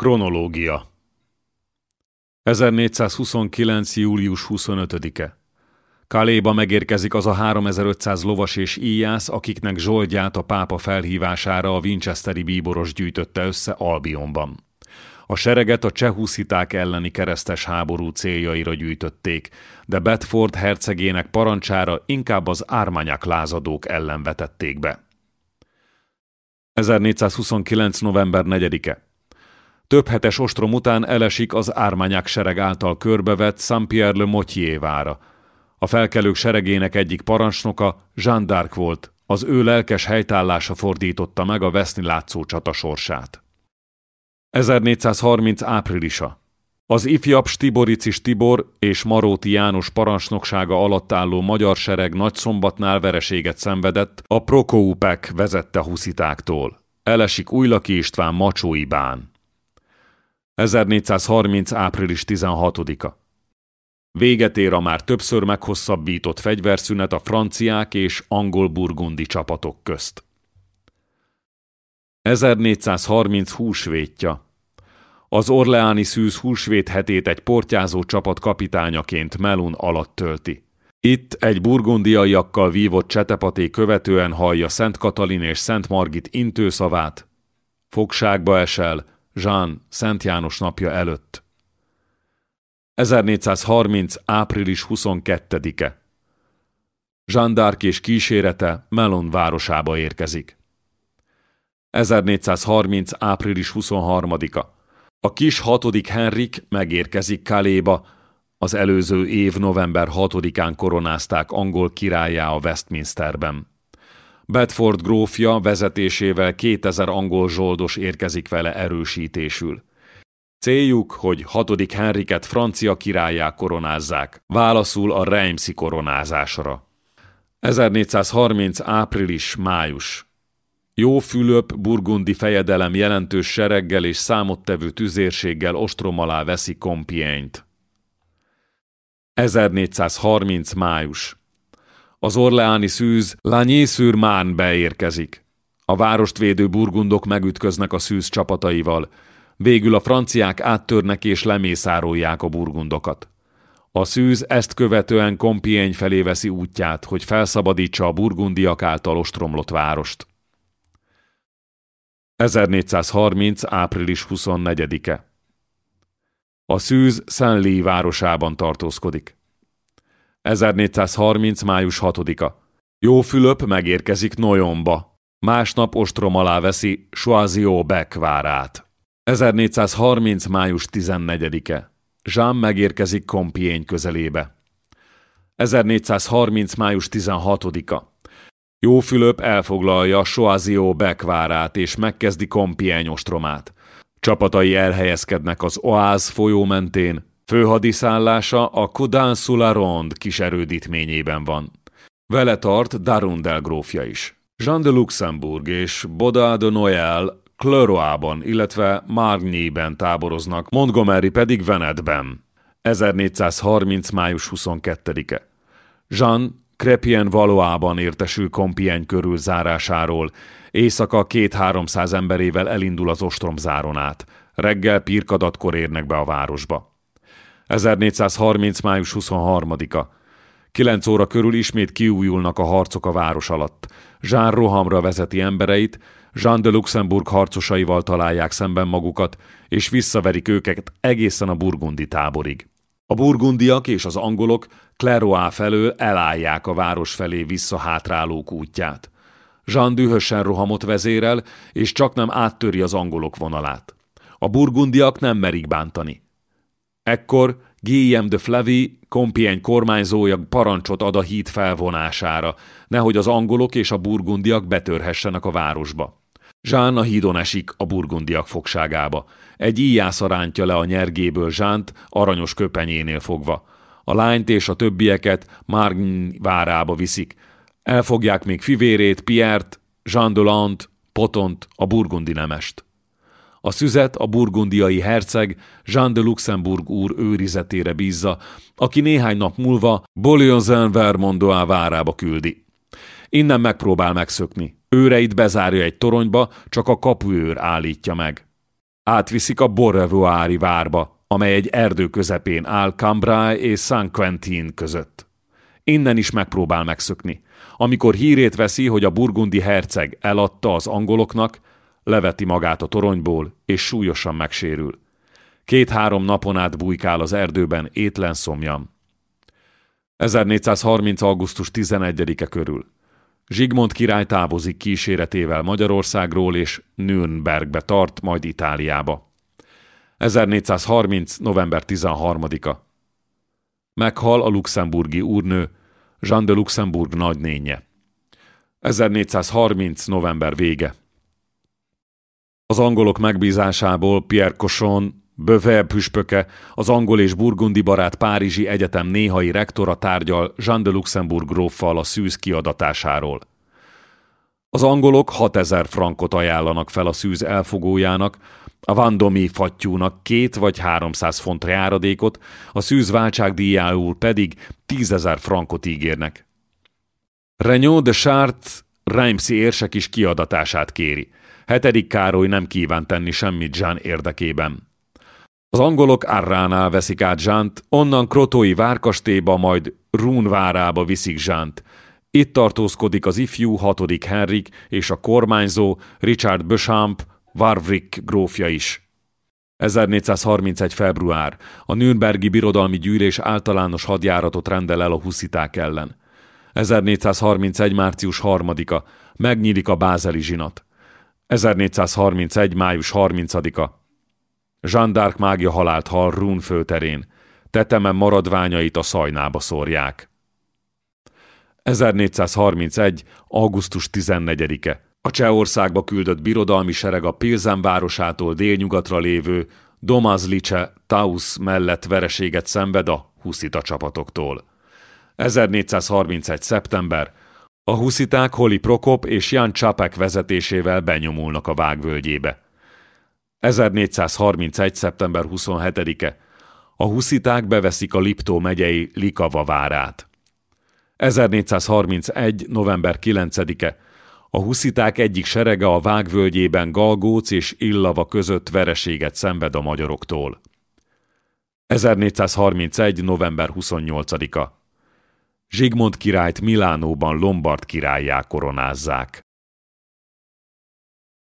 Kronológia 1429. július 25-e Kaléba megérkezik az a 3500 lovas és íjász, akiknek zsoldját a pápa felhívására a Winchesteri bíboros gyűjtötte össze Albionban. A sereget a csehusziták elleni keresztes háború céljaira gyűjtötték, de Bedford hercegének parancsára inkább az ármányák lázadók ellen vetették be. 1429. november 4-e több hetes ostrom után elesik az ármányák sereg által körbevett Saint-Pierre-le-Motier vára. A felkelők seregének egyik parancsnoka Jean d'Arc volt, az ő lelkes helytállása fordította meg a veszni látszó csata sorsát. 1430 áprilisa. Az ifjabb Stiboricis Tibor és Maróti János parancsnoksága alatt álló magyar sereg nagyszombatnál vereséget szenvedett, a Prokoupek vezette huszitáktól. Elesik Újlaki István Macsói bán. 1430. április 16-a. Véget ér a már többször meghosszabbított fegyverszünet a franciák és angol-burgundi csapatok közt. 1430 húsvétja. Az Orleáni szűz húsvét hetét egy portyázó csapat kapitányaként Melun alatt tölti. Itt egy burgundiaiakkal vívott csetepaté követően hallja Szent Katalin és Szent Margit intőszavát, fogságba esel, Jean Szent János napja előtt. 1430. április 22-e. Jean d'Arc és kísérete Melon városába érkezik. 1430. április 23-a. A kis hatodik Henrik megérkezik Kaléba, az előző év november 6-án koronázták angol királyá a Westminsterben. Bedford grófja vezetésével 2000 angol zsoldos érkezik vele erősítésül. Céljuk, hogy hatodik Henriket francia királyá koronázzák, válaszul a Reimsi koronázásra. 1430. április-május Jó Fülöp burgundi fejedelem jelentős sereggel és számottevő tüzérséggel ostrom alá veszi Compiègne-t. 1430. május az orleáni szűz Lagny-sur-Marne beérkezik. A várost védő burgundok megütköznek a szűz csapataival. Végül a franciák áttörnek és lemészárolják a burgundokat. A szűz ezt követően Compiègne felé veszi útját, hogy felszabadítsa a burgundiak által ostromlott várost. 1430. április 24-e A szűz Saint-Ly városában tartózkodik. 1430. május 6-a. Jó Fülöp megérkezik Noyonba. Másnap ostrom alá veszi Choisio Beck várát. 1430. május 14-e. Jean megérkezik Compiègne közelébe. 1430. május 16-a. Jó Fülöp elfoglalja Choisio Beck várát és megkezdi Compiègne ostromát. Csapatai elhelyezkednek az Oáz folyó mentén, Főhadiszállása a Coudin Sularond kis erődítményében van. Vele tart Darundel grófja is. Jean de Luxembourg és Baudin de Noël Cleroy-ban, illetve Margny-ben táboroznak, Montgomery pedig Venetben. 1430. május 22-e. Jean Crepien Valoában értesül Compiègne körül zárásáról. Éjszaka két-háromszáz emberével elindul az ostromzáron át. Reggel pirkadatkor érnek be a városba. 1430. május 23-a. Kilenc óra körül ismét kiújulnak a harcok a város alatt. Jean rohamra vezeti embereit, Jean de Luxemburg harcosaival találják szemben magukat, és visszaverik őket egészen a burgundi táborig. A burgundiak és az angolok Cleroy felől elállják a város felé visszahátrálók útját. Jean dühösen rohamot vezérel, és csak nem áttöri az angolok vonalát. A burgundiak nem merik bántani. Ekkor Guillaume de Flavy, Compiègne kormányzója parancsot ad a híd felvonására, nehogy az angolok és a burgundiak betörhessenek a városba. Zsán a hídon esik a burgundiak fogságába. Egy íjász arántja le a nyergéből Zsánt aranyos köpenyénél fogva. A lányt és a többieket Margny várába viszik. Elfogják még fivérét, Pierre-t, Jean Dolant, Potont, a burgundi nemest. A szüzet a burgundiai herceg Jean de Luxemburg úr őrizetére bízza, aki néhány nap múlva Bolionzen Vermondoá várába küldi. Innen megpróbál megszökni. Őreit bezárja egy toronyba, csak a kapuőr állítja meg. Átviszik a Borrevoári várba, amely egy erdő közepén áll Cambrai és San Quentin között. Innen is megpróbál megszökni. Amikor hírét veszi, hogy a burgundi herceg eladta az angoloknak, leveti magát a toronyból, és súlyosan megsérül. Két-három napon át bujkál az erdőben étlen szomjan. 1430. augusztus 11-e körül. Zsigmond király távozik kíséretével Magyarországról és Nürnbergbe tart, majd Itáliába. 1430. november 13-a. Meghal a luxemburgi úrnő, Jean de Luxemburg nagynénye. 1430. november vége. Az angolok megbízásából Pierre Cochon, Böve püspöke, az angol és burgundi barát Párizsi Egyetem néhai rektora tárgyal Jean de Luxemburg gróffal a szűz kiadatásáról. Az angolok 6000 frankot ajánlanak fel a szűz elfogójának, a Vandomi fattyúnak két vagy 300 font járadékot, a szűz váltságdíjául pedig 10.000 frankot ígérnek. Renaud de Chartres Reimsi érsek is kiadatását kéri. Hetedik Károly nem kíván tenni semmit Jean érdekében. Az angolok Arránál veszik át Zsánt, onnan Krotói várkastélyba, majd Rún várába viszik Zsánt. Itt tartózkodik az ifjú hatodik Henrik és a kormányzó Richard Beauchamp, Warwick grófja is. 1431. február. A Nürnbergi Birodalmi Gyűlés általános hadjáratot rendel el a husziták ellen. 1431. március 3-a. Megnyílik a bázeli zsinat. 1431. május 30-a. Jean d'Arc mágia halált hal Rún főterén. Tetemen maradványait a szajnába szórják. 1431. augusztus 14-e. A Csehországba küldött birodalmi sereg a Pilzen városától délnyugatra lévő Domazlice Taus mellett vereséget szenved a huszita csapatoktól. 1431. szeptember. A husziták Holi Prokop és Jan Csapek vezetésével benyomulnak a vágvölgyébe. 1431. szeptember 27-e. A husziták beveszik a Liptó megyei Likava várát. 1431. november 9-e. A husziták egyik serege a vágvölgyében Galgóc és Illava között vereséget szenved a magyaroktól. 1431. november 28-a. Zsigmond királyt Milánóban Lombard királyjá koronázzák.